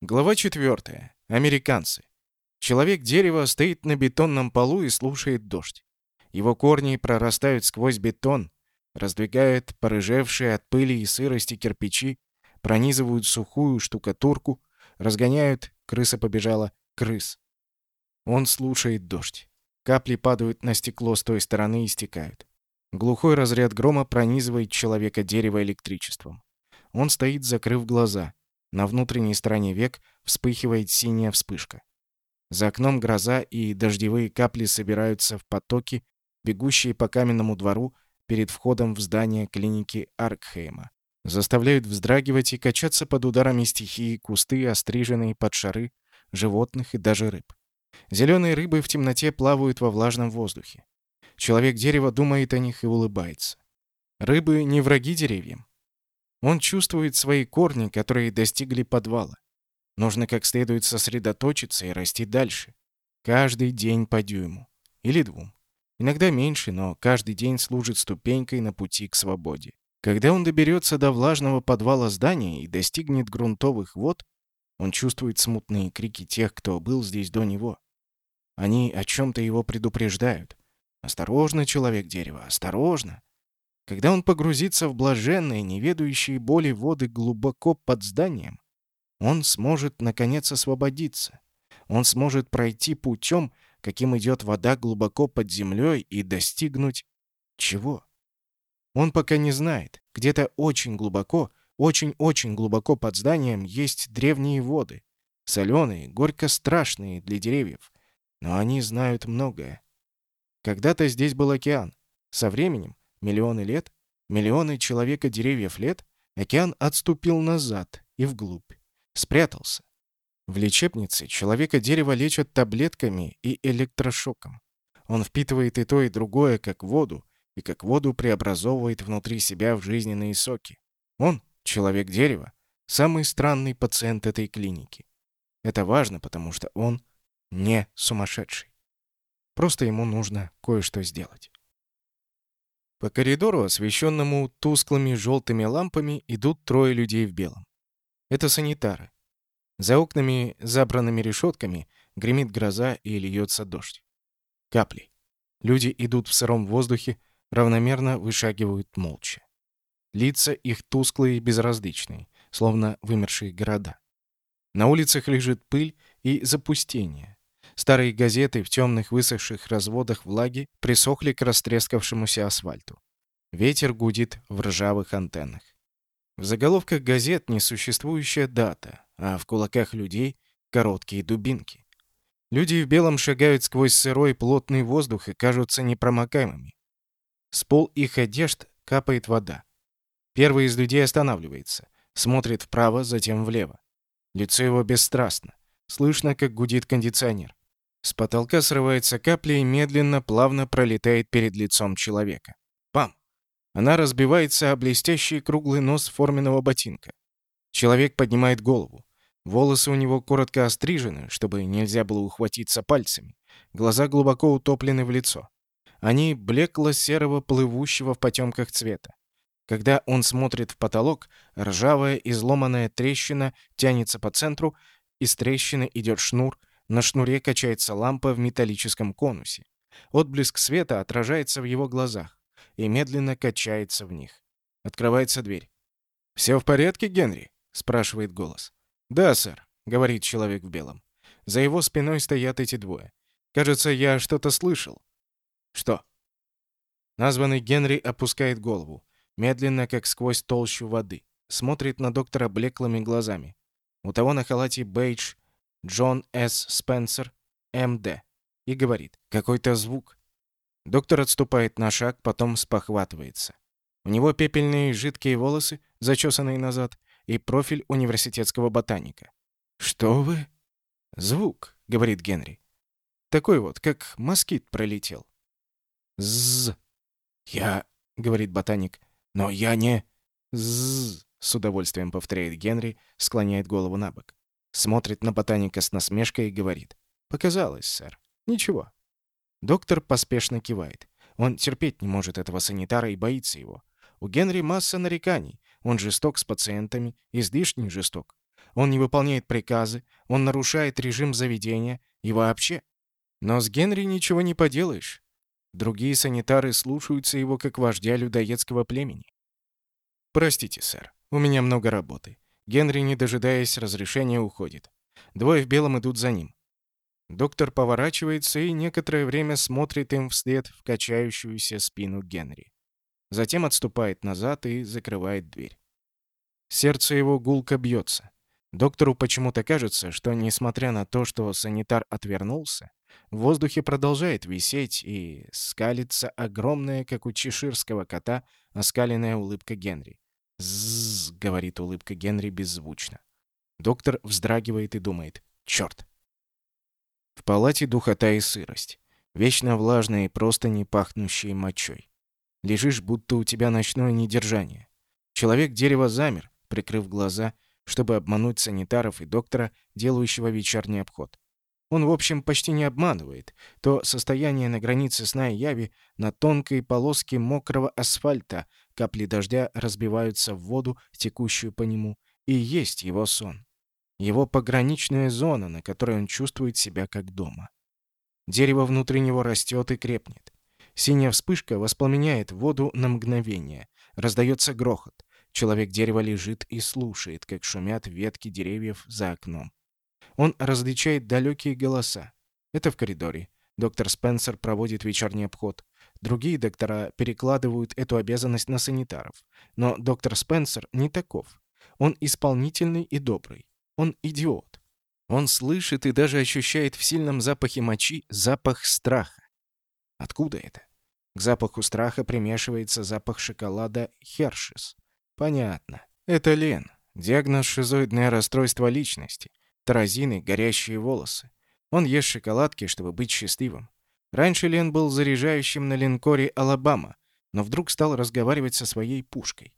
Глава 4. Американцы. Человек-дерево стоит на бетонном полу и слушает дождь. Его корни прорастают сквозь бетон, раздвигают порыжевшие от пыли и сырости кирпичи, пронизывают сухую штукатурку, разгоняют, крыса побежала, крыс. Он слушает дождь. Капли падают на стекло с той стороны и стекают. Глухой разряд грома пронизывает человека-дерево электричеством. Он стоит, закрыв глаза — на внутренней стороне век вспыхивает синяя вспышка. За окном гроза и дождевые капли собираются в потоки, бегущие по каменному двору перед входом в здание клиники Аркхейма. Заставляют вздрагивать и качаться под ударами стихии кусты, остриженные под шары, животных и даже рыб. Зеленые рыбы в темноте плавают во влажном воздухе. Человек-дерево думает о них и улыбается. Рыбы не враги деревьям. Он чувствует свои корни, которые достигли подвала. Нужно как следует сосредоточиться и расти дальше. Каждый день по дюйму. Или двум. Иногда меньше, но каждый день служит ступенькой на пути к свободе. Когда он доберется до влажного подвала здания и достигнет грунтовых вод, он чувствует смутные крики тех, кто был здесь до него. Они о чем-то его предупреждают. «Осторожно, человек-дерево, осторожно!» Когда он погрузится в блаженные, неведающие боли воды глубоко под зданием, он сможет, наконец, освободиться. Он сможет пройти путем, каким идет вода глубоко под землей, и достигнуть... чего? Он пока не знает. Где-то очень глубоко, очень-очень глубоко под зданием есть древние воды. Соленые, горько страшные для деревьев. Но они знают многое. Когда-то здесь был океан. Со временем миллионы лет, миллионы человека-деревьев лет, океан отступил назад и вглубь, спрятался. В лечебнице человека-дерево лечат таблетками и электрошоком. Он впитывает и то, и другое, как воду, и как воду преобразовывает внутри себя в жизненные соки. Он, человек-дерево, самый странный пациент этой клиники. Это важно, потому что он не сумасшедший. Просто ему нужно кое-что сделать. По коридору, освещенному тусклыми желтыми лампами, идут трое людей в белом. Это санитары. За окнами, забранными решетками, гремит гроза и льется дождь. Капли. Люди идут в сыром воздухе, равномерно вышагивают молча. Лица их тусклые и безразличные, словно вымершие города. На улицах лежит пыль и запустение. Старые газеты в темных высохших разводах влаги присохли к растрескавшемуся асфальту. Ветер гудит в ржавых антеннах. В заголовках газет несуществующая дата, а в кулаках людей — короткие дубинки. Люди в белом шагают сквозь сырой плотный воздух и кажутся непромокаемыми. С пол их одежд капает вода. Первый из людей останавливается, смотрит вправо, затем влево. Лицо его бесстрастно. Слышно, как гудит кондиционер. С потолка срывается капля и медленно, плавно пролетает перед лицом человека. Пам! Она разбивается о блестящий круглый нос форменного ботинка. Человек поднимает голову. Волосы у него коротко острижены, чтобы нельзя было ухватиться пальцами. Глаза глубоко утоплены в лицо. Они блекло-серого, плывущего в потемках цвета. Когда он смотрит в потолок, ржавая изломанная трещина тянется по центру, из трещины идет шнур, на шнуре качается лампа в металлическом конусе. Отблеск света отражается в его глазах и медленно качается в них. Открывается дверь. «Все в порядке, Генри?» — спрашивает голос. «Да, сэр», — говорит человек в белом. За его спиной стоят эти двое. «Кажется, я что-то слышал». «Что?» Названный Генри опускает голову, медленно, как сквозь толщу воды. Смотрит на доктора блеклыми глазами. У того на халате бейдж Джон С. Спенсер, МД, и говорит «Какой-то звук». Доктор отступает на шаг, потом спохватывается. У него пепельные жидкие волосы, зачесанные назад, и профиль университетского ботаника. «Что вы?» «Звук», — говорит Генри. «Такой вот, как москит пролетел». «Ззз». «Я...» — говорит ботаник. «Но я не...» «Ззз», — с удовольствием повторяет Генри, склоняет голову на бок. Смотрит на ботаника с насмешкой и говорит. «Показалось, сэр. Ничего». Доктор поспешно кивает. Он терпеть не может этого санитара и боится его. У Генри масса нареканий. Он жесток с пациентами, излишне жесток. он не выполняет приказы, он нарушает режим заведения и вообще. Но с Генри ничего не поделаешь. Другие санитары слушаются его как вождя людоедского племени. «Простите, сэр, у меня много работы». Генри, не дожидаясь разрешения, уходит. Двое в белом идут за ним. Доктор поворачивается и некоторое время смотрит им вслед в качающуюся спину Генри. Затем отступает назад и закрывает дверь. Сердце его гулко бьется. Доктору почему-то кажется, что, несмотря на то, что санитар отвернулся, в воздухе продолжает висеть и скалится огромная, как у чеширского кота, оскаленная улыбка Генри. «Зззз», — говорит улыбка Генри беззвучно. Доктор вздрагивает и думает «Чёрт!». В палате духота и сырость. Вечно влажные просто не пахнущие мочой. Лежишь, будто у тебя ночное недержание. Человек-дерево замер, прикрыв глаза, чтобы обмануть санитаров и доктора, делающего вечерний обход. Он, в общем, почти не обманывает. То состояние на границе сна и яви на тонкой полоске мокрого асфальта, капли дождя разбиваются в воду, текущую по нему, и есть его сон. Его пограничная зона, на которой он чувствует себя как дома. Дерево внутри него растет и крепнет. Синяя вспышка воспламеняет воду на мгновение. Раздается грохот. Человек-дерево лежит и слушает, как шумят ветки деревьев за окном. Он различает далекие голоса. Это в коридоре. Доктор Спенсер проводит вечерний обход. Другие доктора перекладывают эту обязанность на санитаров. Но доктор Спенсер не таков. Он исполнительный и добрый. Он идиот. Он слышит и даже ощущает в сильном запахе мочи запах страха. Откуда это? К запаху страха примешивается запах шоколада Хершес. Понятно. Это Лен. Диагноз шизоидное расстройство личности. Таразины, горящие волосы. Он ест шоколадки, чтобы быть счастливым. Раньше Лен был заряжающим на линкоре «Алабама», но вдруг стал разговаривать со своей пушкой.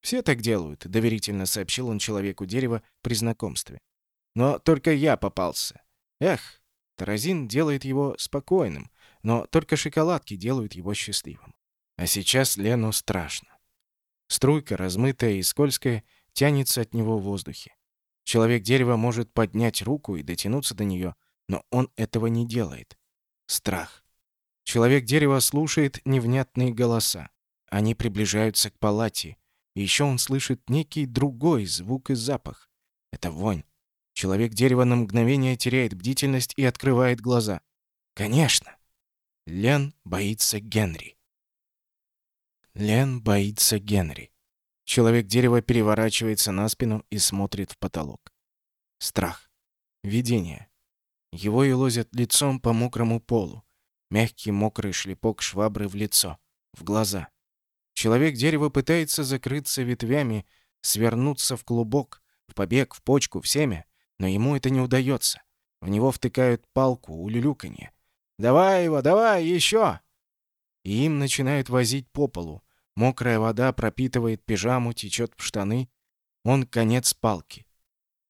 «Все так делают», — доверительно сообщил он человеку дерева при знакомстве. «Но только я попался. Эх, Таразин делает его спокойным, но только шоколадки делают его счастливым. А сейчас Лену страшно. Струйка, размытая и скользкая, тянется от него в воздухе. Человек-дерево может поднять руку и дотянуться до нее, но он этого не делает. Страх. Человек-дерево слушает невнятные голоса. Они приближаются к палате, и еще он слышит некий другой звук и запах. Это вонь. Человек-дерево на мгновение теряет бдительность и открывает глаза. Конечно! Лен боится Генри. Лен боится Генри. Человек-дерево переворачивается на спину и смотрит в потолок. Страх. Видение. Его и лозят лицом по мокрому полу. Мягкий мокрый шлепок швабры в лицо, в глаза. Человек-дерево пытается закрыться ветвями, свернуться в клубок, в побег, в почку, в семя, но ему это не удается. В него втыкают палку, улюлюканье. «Давай его, давай, еще!» И им начинают возить по полу. Мокрая вода пропитывает пижаму, течет в штаны. Он конец палки.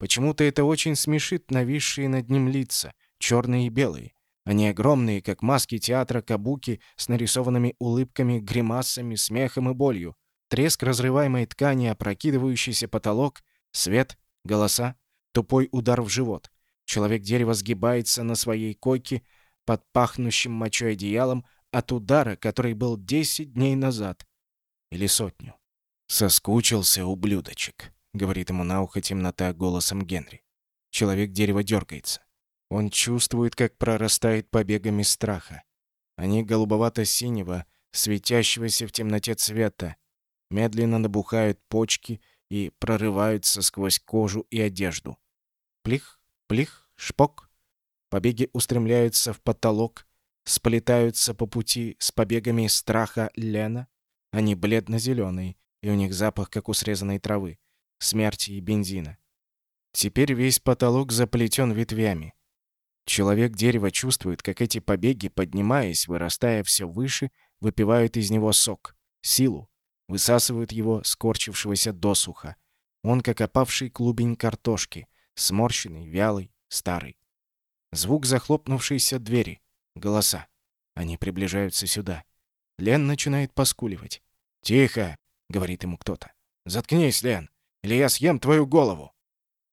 Почему-то это очень смешит нависшие над ним лица, черные и белые. Они огромные, как маски театра кабуки с нарисованными улыбками, гримасами, смехом и болью. Треск разрываемой ткани, опрокидывающийся потолок, свет, голоса, тупой удар в живот. Человек-дерево сгибается на своей койке под пахнущим мочой одеялом от удара, который был 10 дней назад. Или сотню. «Соскучился, ублюдочек», — говорит ему на ухо темнота голосом Генри. Человек-дерево дергается. Он чувствует, как прорастает побегами страха. Они голубовато-синего, светящегося в темноте цвета, медленно набухают почки и прорываются сквозь кожу и одежду. Плих, плих, шпок. Побеги устремляются в потолок, сплетаются по пути с побегами страха Лена. Они бледно-зеленые, и у них запах, как у срезанной травы, смерти и бензина. Теперь весь потолок заплетен ветвями. Человек-дерево чувствует, как эти побеги, поднимаясь, вырастая все выше, выпивают из него сок, силу, высасывают его, скорчившегося досуха. Он как опавший клубень картошки, сморщенный, вялый, старый. Звук захлопнувшейся двери. Голоса. Они приближаются сюда. Лен начинает поскуливать. «Тихо!» — говорит ему кто-то. «Заткнись, Лен, или я съем твою голову!»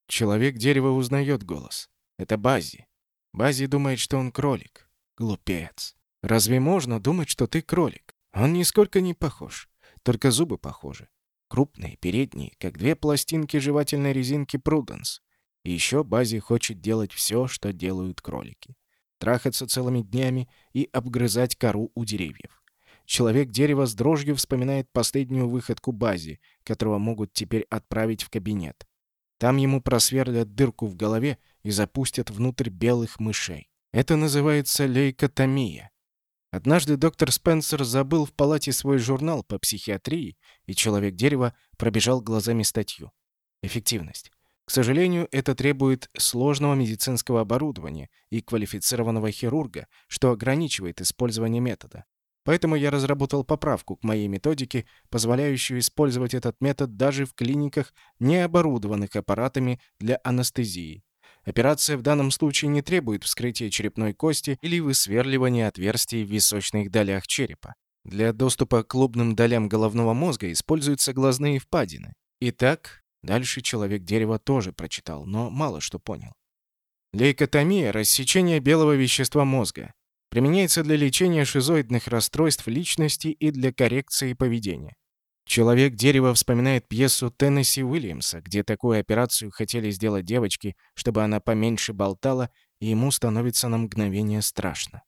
Человек-дерево узнает голос. Это Бази. Бази думает, что он кролик. Глупец. Разве можно думать, что ты кролик? Он нисколько не похож. Только зубы похожи. Крупные, передние, как две пластинки жевательной резинки Пруденс. И еще Бази хочет делать все, что делают кролики. Трахаться целыми днями и обгрызать кору у деревьев. Человек-дерево с дрожью вспоминает последнюю выходку Бази, которого могут теперь отправить в кабинет. Там ему просверлят дырку в голове и запустят внутрь белых мышей. Это называется лейкотомия. Однажды доктор Спенсер забыл в палате свой журнал по психиатрии, и человек-дерево пробежал глазами статью. Эффективность. К сожалению, это требует сложного медицинского оборудования и квалифицированного хирурга, что ограничивает использование метода. Поэтому я разработал поправку к моей методике, позволяющую использовать этот метод даже в клиниках, не оборудованных аппаратами для анестезии. Операция в данном случае не требует вскрытия черепной кости или высверливания отверстий в височных долях черепа. Для доступа к лобным долям головного мозга используются глазные впадины. Итак, Дальше человек-дерево тоже прочитал, но мало что понял. Лейкотомия – рассечение белого вещества мозга. Применяется для лечения шизоидных расстройств личности и для коррекции поведения. Человек-дерево вспоминает пьесу Теннесси Уильямса, где такую операцию хотели сделать девочке, чтобы она поменьше болтала, и ему становится на мгновение страшно.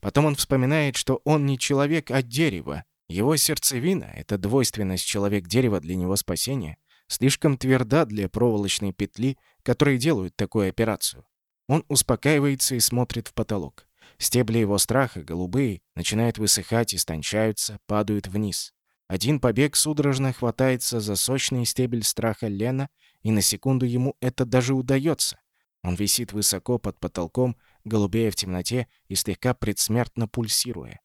Потом он вспоминает, что он не человек, а дерево. Его сердцевина — это двойственность человек-дерева для него спасения слишком тверда для проволочной петли, которые делают такую операцию. Он успокаивается и смотрит в потолок. Стебли его страха, голубые, начинают высыхать, истончаются, падают вниз. Один побег судорожно хватается за сочный стебель страха Лена, и на секунду ему это даже удается. Он висит высоко под потолком, голубея в темноте и слегка предсмертно пульсируя.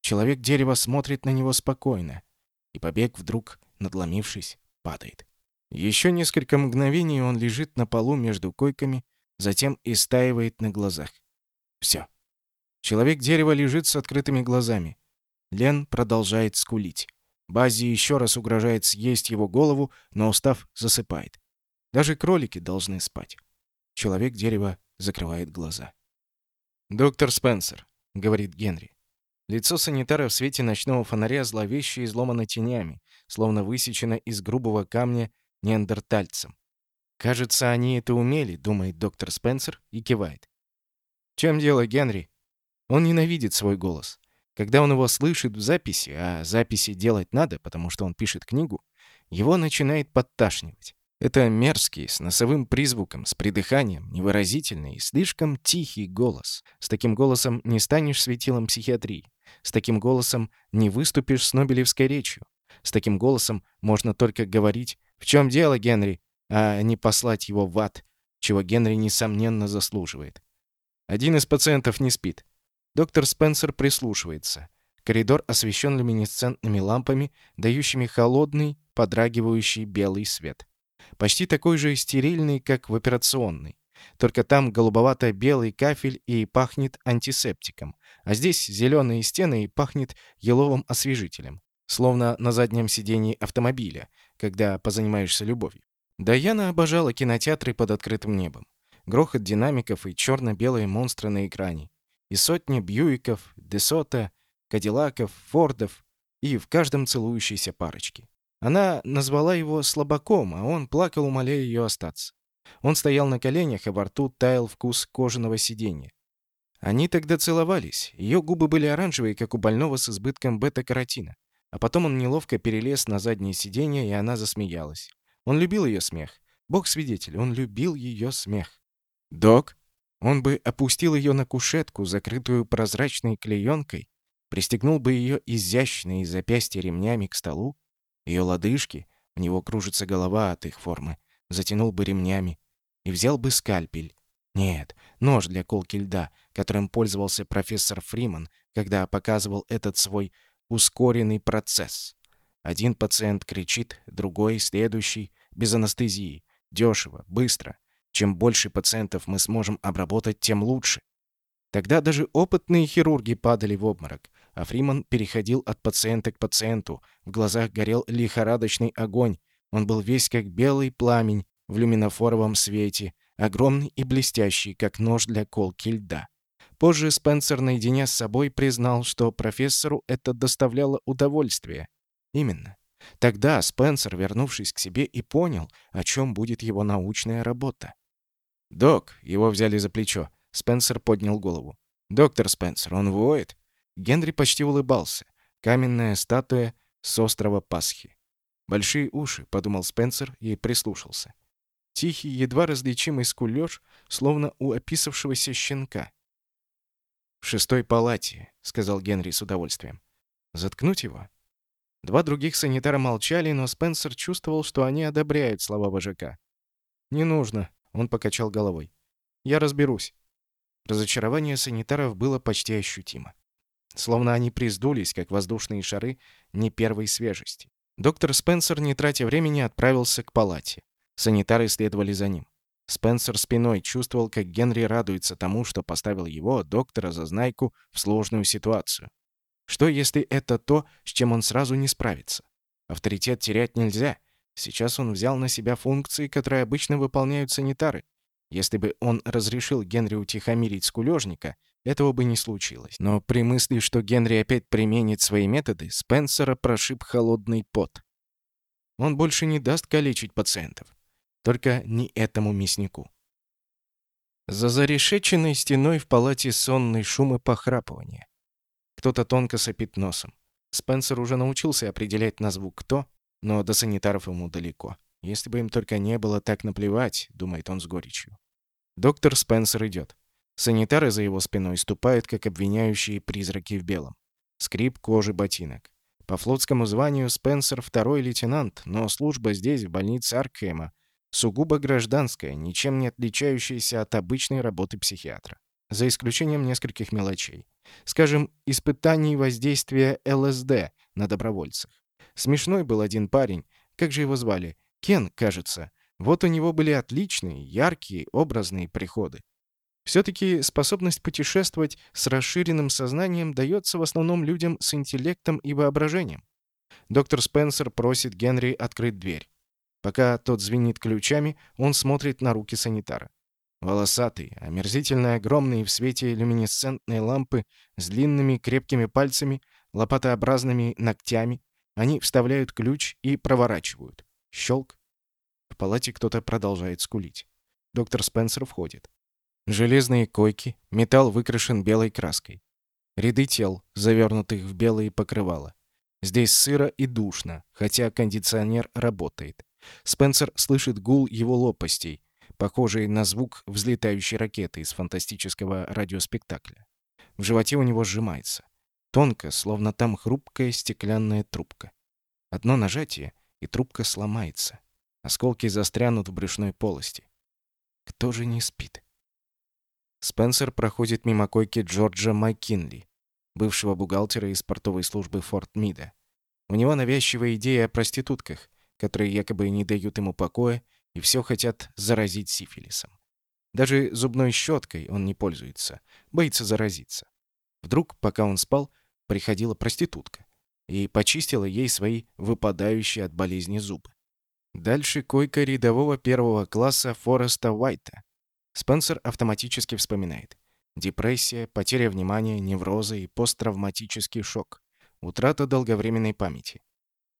Человек-дерево смотрит на него спокойно, и побег вдруг, надломившись, падает. Еще несколько мгновений он лежит на полу между койками, затем истаивает на глазах. Все. Человек-дерево лежит с открытыми глазами. Лен продолжает скулить. Бази еще раз угрожает съесть его голову, но, устав, засыпает. Даже кролики должны спать. Человек-дерево закрывает глаза. «Доктор Спенсер», — говорит Генри. Лицо санитара в свете ночного фонаря зловеще изломано тенями, словно высечено из грубого камня неандертальцам. «Кажется, они это умели», — думает доктор Спенсер и кивает. «В чем дело, Генри?» Он ненавидит свой голос. Когда он его слышит в записи, а записи делать надо, потому что он пишет книгу, его начинает подташнивать. Это мерзкий, с носовым призвуком, с придыханием, невыразительный и слишком тихий голос. С таким голосом не станешь светилом психиатрии. С таким голосом не выступишь с Нобелевской речью. С таким голосом можно только говорить в чем дело, Генри? А не послать его в ад, чего Генри, несомненно, заслуживает. Один из пациентов не спит. Доктор Спенсер прислушивается. Коридор освещен люминесцентными лампами, дающими холодный, подрагивающий белый свет. Почти такой же стерильный, как в операционной. Только там голубовато-белый кафель и пахнет антисептиком, а здесь зеленые стены и пахнет еловым освежителем, словно на заднем сидении автомобиля, когда позанимаешься любовью. Даяна обожала кинотеатры под открытым небом. Грохот динамиков и черно-белые монстры на экране. И сотни Бьюиков, Десота, Кадиллаков, Фордов и в каждом целующейся парочке. Она назвала его слабаком, а он плакал, умоляя ее остаться. Он стоял на коленях, а во рту таял вкус кожаного сиденья. Они тогда целовались. Ее губы были оранжевые, как у больного с избытком бета-каротина. А потом он неловко перелез на заднее сиденье, и она засмеялась. Он любил ее смех. Бог свидетель, он любил ее смех. «Док?» Он бы опустил ее на кушетку, закрытую прозрачной клеенкой, пристегнул бы ее изящные запястья ремнями к столу, ее лодыжки, у него кружится голова от их формы, затянул бы ремнями и взял бы скальпель. Нет, нож для колки льда, которым пользовался профессор Фриман, когда показывал этот свой ускоренный процесс. Один пациент кричит, другой, следующий, без анестезии. Дешево, быстро. Чем больше пациентов мы сможем обработать, тем лучше. Тогда даже опытные хирурги падали в обморок, а Фриман переходил от пациента к пациенту. В глазах горел лихорадочный огонь. Он был весь как белый пламень, в люминофоровом свете, огромный и блестящий, как нож для колки льда. Позже Спенсер наедине с собой признал, что профессору это доставляло удовольствие. Именно. Тогда Спенсер, вернувшись к себе, и понял, о чем будет его научная работа. «Док!» — его взяли за плечо. Спенсер поднял голову. «Доктор Спенсер, он воет?» Генри почти улыбался. Каменная статуя с острова Пасхи. «Большие уши», — подумал Спенсер и прислушался. Тихий, едва различимый скулёж, словно у описавшегося щенка. «В шестой палате», — сказал Генри с удовольствием. «Заткнуть его?» Два других санитара молчали, но Спенсер чувствовал, что они одобряют слова вожака. «Не нужно», — он покачал головой. «Я разберусь». Разочарование санитаров было почти ощутимо. Словно они приздулись, как воздушные шары не первой свежести. Доктор Спенсер, не тратя времени, отправился к палате. Санитары следовали за ним. Спенсер спиной чувствовал, как Генри радуется тому, что поставил его, доктора, за знайку в сложную ситуацию. Что, если это то, с чем он сразу не справится? Авторитет терять нельзя. Сейчас он взял на себя функции, которые обычно выполняют санитары. Если бы он разрешил Генри утихомирить скулёжника, этого бы не случилось. Но при мысли, что Генри опять применит свои методы, Спенсера прошиб холодный пот. Он больше не даст калечить пациентов. Только не этому мяснику. За зарешеченной стеной в палате сонный шум и похрапывание. Кто-то тонко сопит носом. Спенсер уже научился определять на звук кто, но до санитаров ему далеко. Если бы им только не было так наплевать, думает он с горечью. Доктор Спенсер идет. Санитары за его спиной ступают, как обвиняющие призраки в белом. Скрип кожи ботинок. По флотскому званию Спенсер второй лейтенант, но служба здесь, в больнице Аркхема, сугубо гражданская, ничем не отличающаяся от обычной работы психиатра. За исключением нескольких мелочей. Скажем, испытаний воздействия ЛСД на добровольцах. Смешной был один парень, как же его звали? Кен, кажется. Вот у него были отличные, яркие, образные приходы. Все-таки способность путешествовать с расширенным сознанием дается в основном людям с интеллектом и воображением. Доктор Спенсер просит Генри открыть дверь. Пока тот звенит ключами, он смотрит на руки санитара. Волосатый, омерзительно огромный в свете люминесцентной лампы с длинными крепкими пальцами, лопатообразными ногтями, они вставляют ключ и проворачивают. Щелк. В палате кто-то продолжает скулить. Доктор Спенсер входит. Железные койки, металл выкрашен белой краской. Ряды тел, завернутых в белые покрывала. Здесь сыро и душно, хотя кондиционер работает. Спенсер слышит гул его лопастей, похожий на звук взлетающей ракеты из фантастического радиоспектакля. В животе у него сжимается. Тонко, словно там хрупкая стеклянная трубка. Одно нажатие, и трубка сломается. Осколки застрянут в брюшной полости. Кто же не спит? Спенсер проходит мимо койки Джорджа Маккинли, бывшего бухгалтера из портовой службы Форт Мида. У него навязчивая идея о проститутках, которые якобы не дают ему покоя и все хотят заразить сифилисом. Даже зубной щеткой он не пользуется, боится заразиться. Вдруг, пока он спал, приходила проститутка и почистила ей свои выпадающие от болезни зубы. Дальше койка рядового первого класса Фореста Уайта. Спенсер автоматически вспоминает. Депрессия, потеря внимания, неврозы и посттравматический шок. Утрата долговременной памяти.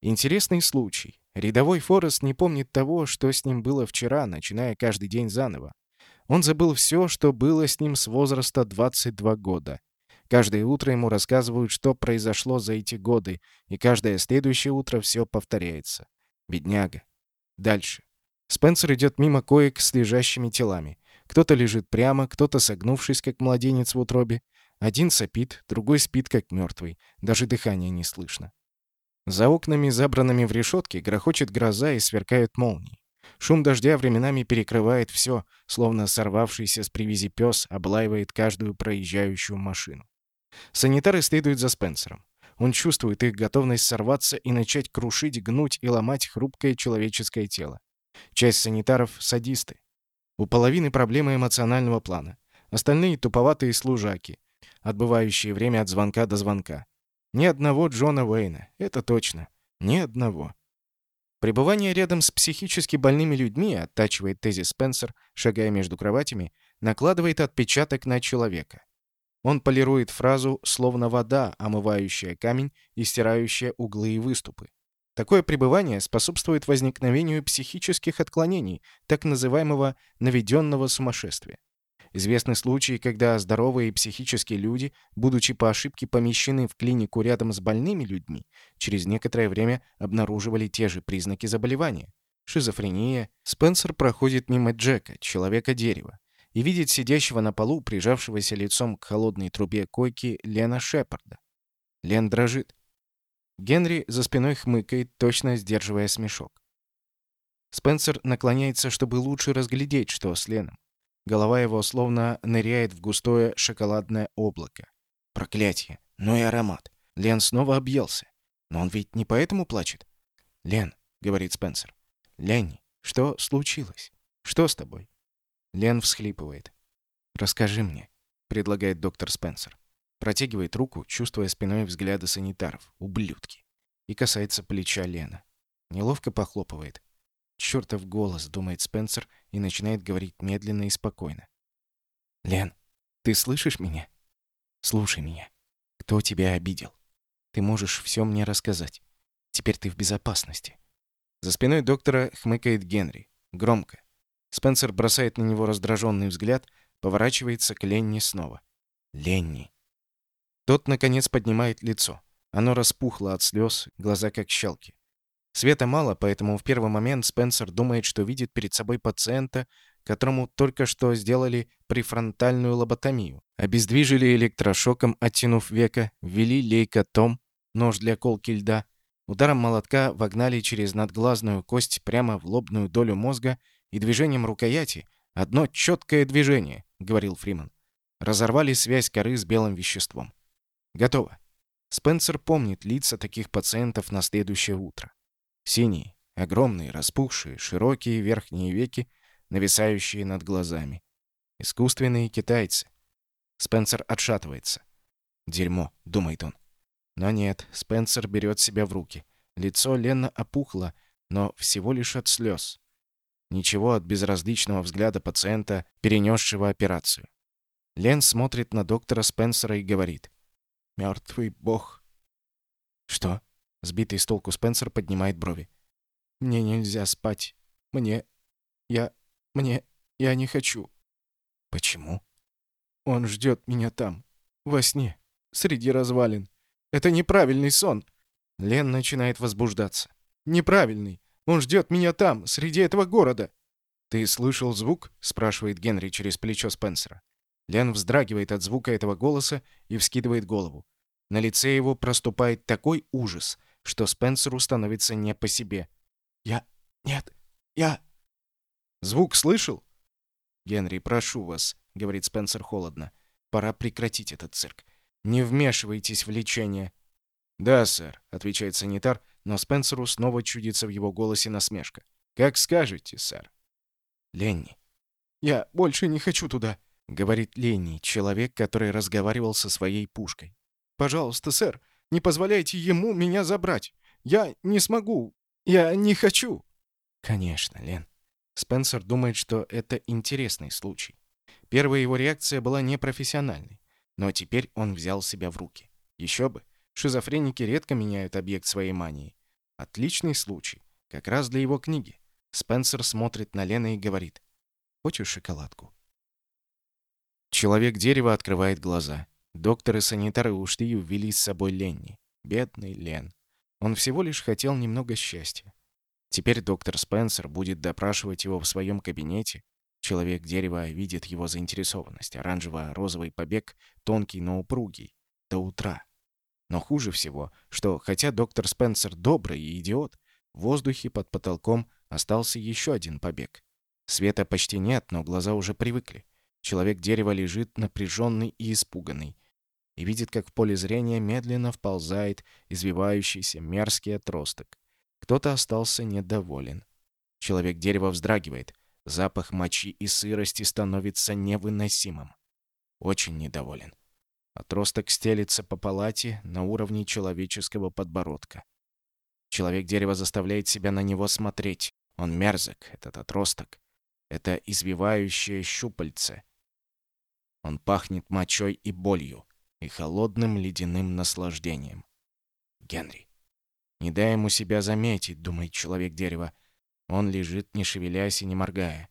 Интересный случай. Рядовой Форест не помнит того, что с ним было вчера, начиная каждый день заново. Он забыл все, что было с ним с возраста 22 года. Каждое утро ему рассказывают, что произошло за эти годы, и каждое следующее утро все повторяется. Бедняга. Дальше. Спенсер идет мимо коек с лежащими телами. Кто-то лежит прямо, кто-то согнувшись, как младенец в утробе. Один сопит, другой спит, как мертвый. Даже дыхания не слышно. За окнами, забранными в решетки, грохочет гроза и сверкают молнии. Шум дождя временами перекрывает все, словно сорвавшийся с привязи пес облаивает каждую проезжающую машину. Санитары следуют за Спенсером. Он чувствует их готовность сорваться и начать крушить, гнуть и ломать хрупкое человеческое тело. Часть санитаров — садисты. У половины проблемы эмоционального плана. Остальные — туповатые служаки, отбывающие время от звонка до звонка. Ни одного Джона Уэйна, это точно. Ни одного. Пребывание рядом с психически больными людьми, оттачивает тезис Спенсер, шагая между кроватями, накладывает отпечаток на человека. Он полирует фразу словно вода, омывающая камень и стирающая углы и выступы. Такое пребывание способствует возникновению психических отклонений, так называемого наведенного сумасшествия. Известны случаи, когда здоровые психические люди, будучи по ошибке помещены в клинику рядом с больными людьми, через некоторое время обнаруживали те же признаки заболевания. Шизофрения. Спенсер проходит мимо Джека, человека-дерева, и видит сидящего на полу, прижавшегося лицом к холодной трубе койки Лена Шепарда. Лен дрожит. Генри за спиной хмыкает, точно сдерживая смешок. Спенсер наклоняется, чтобы лучше разглядеть, что с Леном. Голова его словно ныряет в густое шоколадное облако. Проклятие! Ну и аромат! Лен снова объелся. Но он ведь не поэтому плачет. «Лен», — говорит Спенсер. «Ленни, что случилось? Что с тобой?» Лен всхлипывает. «Расскажи мне», — предлагает доктор Спенсер. Протягивает руку, чувствуя спиной взгляды санитаров. Ублюдки. И касается плеча Лена. Неловко похлопывает. Чёртов голос, думает Спенсер и начинает говорить медленно и спокойно. «Лен, ты слышишь меня? Слушай меня. Кто тебя обидел? Ты можешь все мне рассказать. Теперь ты в безопасности». За спиной доктора хмыкает Генри. Громко. Спенсер бросает на него раздраженный взгляд, поворачивается к Ленни снова. «Ленни». Тот, наконец, поднимает лицо. Оно распухло от слез, глаза как щелки. Света мало, поэтому в первый момент Спенсер думает, что видит перед собой пациента, которому только что сделали префронтальную лоботомию. Обездвижили электрошоком, оттянув века, ввели лейкотом, нож для колки льда. Ударом молотка вогнали через надглазную кость прямо в лобную долю мозга и движением рукояти «Одно четкое движение», — говорил Фриман. Разорвали связь коры с белым веществом. Готово. Спенсер помнит лица таких пациентов на следующее утро. Синие, огромные, распухшие, широкие верхние веки, нависающие над глазами. Искусственные китайцы. Спенсер отшатывается. «Дерьмо», — думает он. Но нет, Спенсер берет себя в руки. Лицо Лена опухло, но всего лишь от слез. Ничего от безразличного взгляда пациента, перенесшего операцию. Лен смотрит на доктора Спенсера и говорит. «Мертвый бог». «Что?» Сбитый с толку Спенсер поднимает брови. «Мне нельзя спать. Мне... Я... Мне... Я не хочу». «Почему?» «Он ждет меня там. Во сне. Среди развалин. Это неправильный сон». Лен начинает возбуждаться. «Неправильный. Он ждет меня там, среди этого города». «Ты слышал звук?» — спрашивает Генри через плечо Спенсера. Лен вздрагивает от звука этого голоса и вскидывает голову. На лице его проступает такой ужас, что Спенсеру становится не по себе. «Я... Нет... Я...» «Звук слышал?» «Генри, прошу вас», — говорит Спенсер холодно. «Пора прекратить этот цирк. Не вмешивайтесь в лечение». «Да, сэр», — отвечает санитар, но Спенсеру снова чудится в его голосе насмешка. «Как скажете, сэр». «Ленни». «Я больше не хочу туда», — говорит Ленни, человек, который разговаривал со своей пушкой. «Пожалуйста, сэр, не позволяйте ему меня забрать. Я не смогу. Я не хочу». «Конечно, Лен». Спенсер думает, что это интересный случай. Первая его реакция была непрофессиональной. Но теперь он взял себя в руки. Еще бы. Шизофреники редко меняют объект своей мании. Отличный случай. Как раз для его книги. Спенсер смотрит на Лена и говорит. «Хочешь шоколадку?» Человек-дерево открывает глаза. Доктор и санитары ушли и увели с собой Ленни. Бедный Лен. Он всего лишь хотел немного счастья. Теперь доктор Спенсер будет допрашивать его в своем кабинете. Человек-дерево видит его заинтересованность. Оранжево-розовый побег, тонкий, но упругий. До утра. Но хуже всего, что хотя доктор Спенсер добрый и идиот, в воздухе под потолком остался еще один побег. Света почти нет, но глаза уже привыкли. Человек-дерево лежит напряженный и испуганный и видит, как в поле зрения медленно вползает извивающийся мерзкий отросток. Кто-то остался недоволен. Человек-дерево вздрагивает. Запах мочи и сырости становится невыносимым. Очень недоволен. Отросток стелится по палате на уровне человеческого подбородка. Человек-дерево заставляет себя на него смотреть. Он мерзок, этот отросток. Это извивающее щупальце. Он пахнет мочой и болью, и холодным ледяным наслаждением. Генри. Не дай ему себя заметить, думает человек-дерево. Он лежит, не шевелясь и не моргая.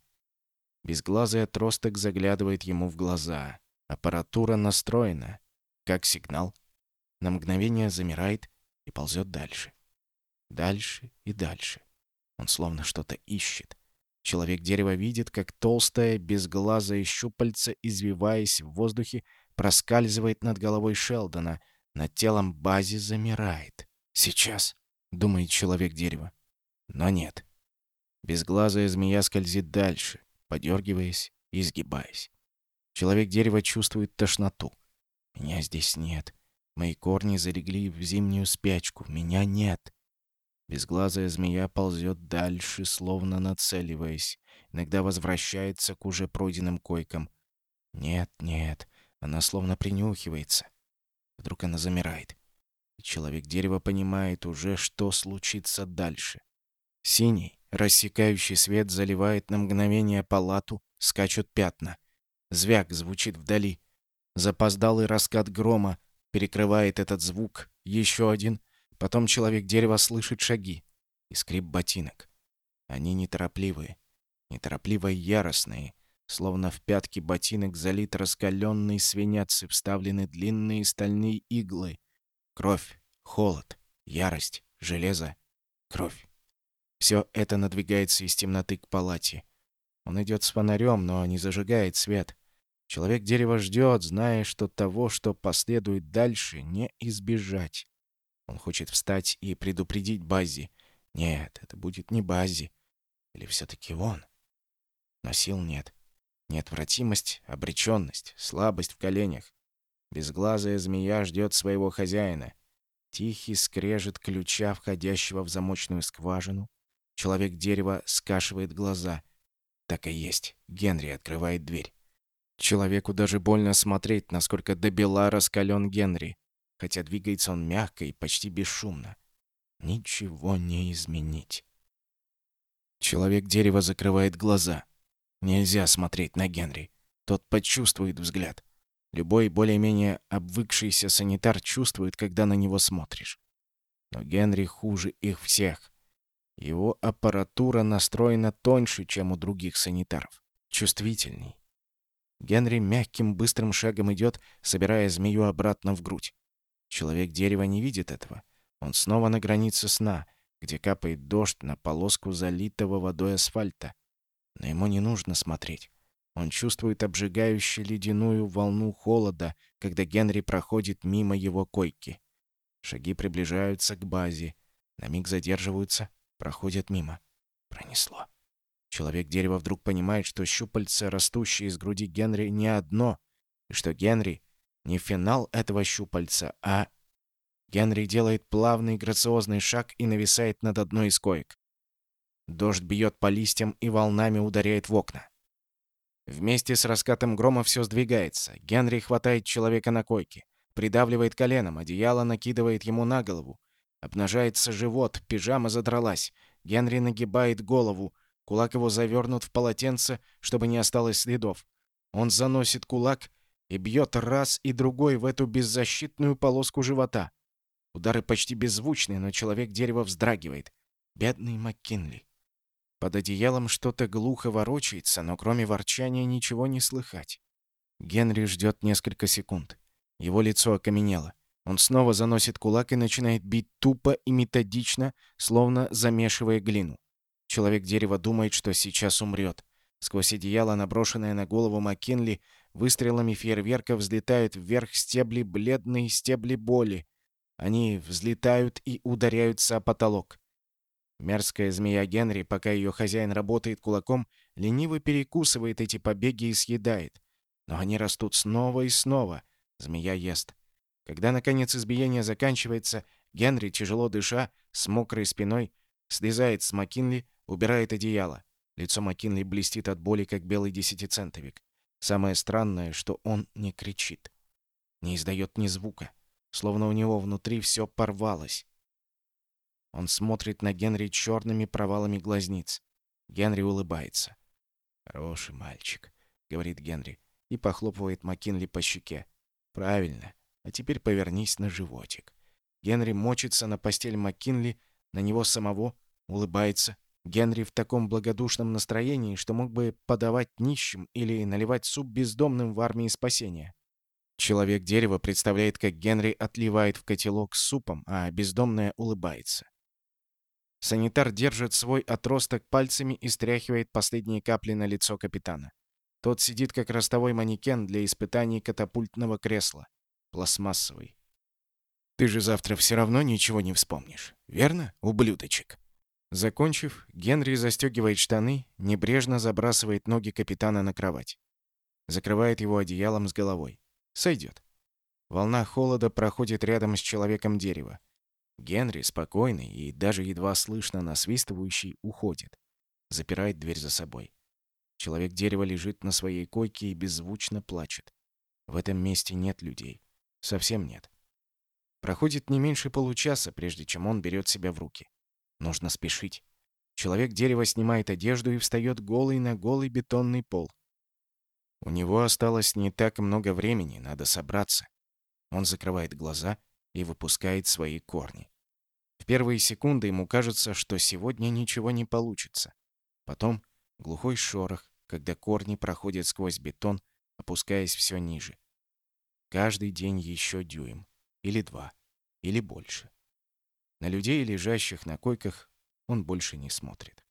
Безглазый отросток заглядывает ему в глаза. Аппаратура настроена. Как сигнал. На мгновение замирает и ползет дальше. Дальше и дальше. Он словно что-то ищет. Человек-дерево видит, как толстое, безглазое щупальце, извиваясь в воздухе, проскальзывает над головой Шелдона, над телом Бази замирает. «Сейчас», — думает человек-дерево. Но нет. Безглазая змея скользит дальше, подергиваясь и изгибаясь. Человек-дерево чувствует тошноту. Меня здесь нет. Мои корни залегли в зимнюю спячку. Меня нет. Безглазая змея ползет дальше, словно нацеливаясь. Иногда возвращается к уже пройденным койкам. Нет, нет, она словно принюхивается. Вдруг она замирает. Человек-дерево понимает уже, что случится дальше. Синий, рассекающий свет заливает на мгновение палату, скачут пятна. Звяк звучит вдали. Запоздалый раскат грома перекрывает этот звук. Еще один — Потом человек-дерево слышит шаги и скрип ботинок. Они неторопливые, неторопливо яростные, словно в пятки ботинок залит раскаленный свинец и вставлены длинные стальные иглы. Кровь, холод, ярость, железо, кровь. Все это надвигается из темноты к палате. Он идет с фонарем, но не зажигает свет. Человек-дерево ждет, зная, что того, что последует дальше, не избежать. Он хочет встать и предупредить Баззи. Нет, это будет не Баззи. Или все-таки он? Но сил нет. Неотвратимость, обреченность, слабость в коленях. Безглазая змея ждет своего хозяина. Тихий скрежет ключа, входящего в замочную скважину. Человек-дерево скашивает глаза. Так и есть. Генри открывает дверь. Человеку даже больно смотреть, насколько добела раскален Генри хотя двигается он мягко и почти бесшумно. Ничего не изменить. Человек-дерево закрывает глаза. Нельзя смотреть на Генри. Тот почувствует взгляд. Любой более-менее обвыкшийся санитар чувствует, когда на него смотришь. Но Генри хуже их всех. Его аппаратура настроена тоньше, чем у других санитаров. Чувствительней. Генри мягким быстрым шагом идет, собирая змею обратно в грудь. Человек-дерево не видит этого. Он снова на границе сна, где капает дождь на полоску залитого водой асфальта. Но ему не нужно смотреть. Он чувствует обжигающую ледяную волну холода, когда Генри проходит мимо его койки. Шаги приближаются к базе. На миг задерживаются, проходят мимо. Пронесло. Человек-дерево вдруг понимает, что щупальце, растущее из груди Генри, не одно, и что Генри не финал этого щупальца, а... Генри делает плавный грациозный шаг и нависает над одной из коек. Дождь бьет по листьям и волнами ударяет в окна. Вместе с раскатом грома все сдвигается. Генри хватает человека на койке, придавливает коленом, одеяло накидывает ему на голову. Обнажается живот, пижама задралась. Генри нагибает голову, кулак его завернут в полотенце, чтобы не осталось следов. Он заносит кулак и бьет раз и другой в эту беззащитную полоску живота. Удары почти беззвучные, но человек-дерево вздрагивает. Бедный МакКинли. Под одеялом что-то глухо ворочается, но кроме ворчания ничего не слыхать. Генри ждет несколько секунд. Его лицо окаменело. Он снова заносит кулак и начинает бить тупо и методично, словно замешивая глину. Человек-дерево думает, что сейчас умрет. Сквозь одеяло, наброшенное на голову Маккинли, выстрелами фейерверка взлетают вверх стебли бледные стебли боли. Они взлетают и ударяются о потолок. Мерзкая змея Генри, пока ее хозяин работает кулаком, лениво перекусывает эти побеги и съедает. Но они растут снова и снова. Змея ест. Когда, наконец, избиение заканчивается, Генри, тяжело дыша, с мокрой спиной, слезает с Маккинли, убирает одеяло. Лицо Маккинли блестит от боли, как белый десятицентовик. Самое странное, что он не кричит. Не издает ни звука. Словно у него внутри все порвалось. Он смотрит на Генри черными провалами глазниц. Генри улыбается. «Хороший мальчик», — говорит Генри и похлопывает Маккинли по щеке. «Правильно. А теперь повернись на животик». Генри мочится на постель Маккинли, на него самого, улыбается. Генри в таком благодушном настроении, что мог бы подавать нищим или наливать суп бездомным в армии спасения. Человек-дерево представляет, как Генри отливает в котелок с супом, а бездомная улыбается. Санитар держит свой отросток пальцами и стряхивает последние капли на лицо капитана. Тот сидит как ростовой манекен для испытаний катапультного кресла. Пластмассовый. «Ты же завтра все равно ничего не вспомнишь, верно, ублюдочек?» Закончив, Генри застегивает штаны, небрежно забрасывает ноги капитана на кровать. Закрывает его одеялом с головой. Сойдет. Волна холода проходит рядом с человеком дерева. Генри, спокойный и даже едва слышно насвистывающий, уходит. Запирает дверь за собой. Человек дерева лежит на своей койке и беззвучно плачет. В этом месте нет людей. Совсем нет. Проходит не меньше получаса, прежде чем он берет себя в руки. Нужно спешить. Человек дерева снимает одежду и встает голый на голый бетонный пол. У него осталось не так много времени, надо собраться. Он закрывает глаза и выпускает свои корни. В первые секунды ему кажется, что сегодня ничего не получится. Потом глухой шорох, когда корни проходят сквозь бетон, опускаясь все ниже. Каждый день еще дюйм, или два, или больше. На людей, лежащих на койках, он больше не смотрит.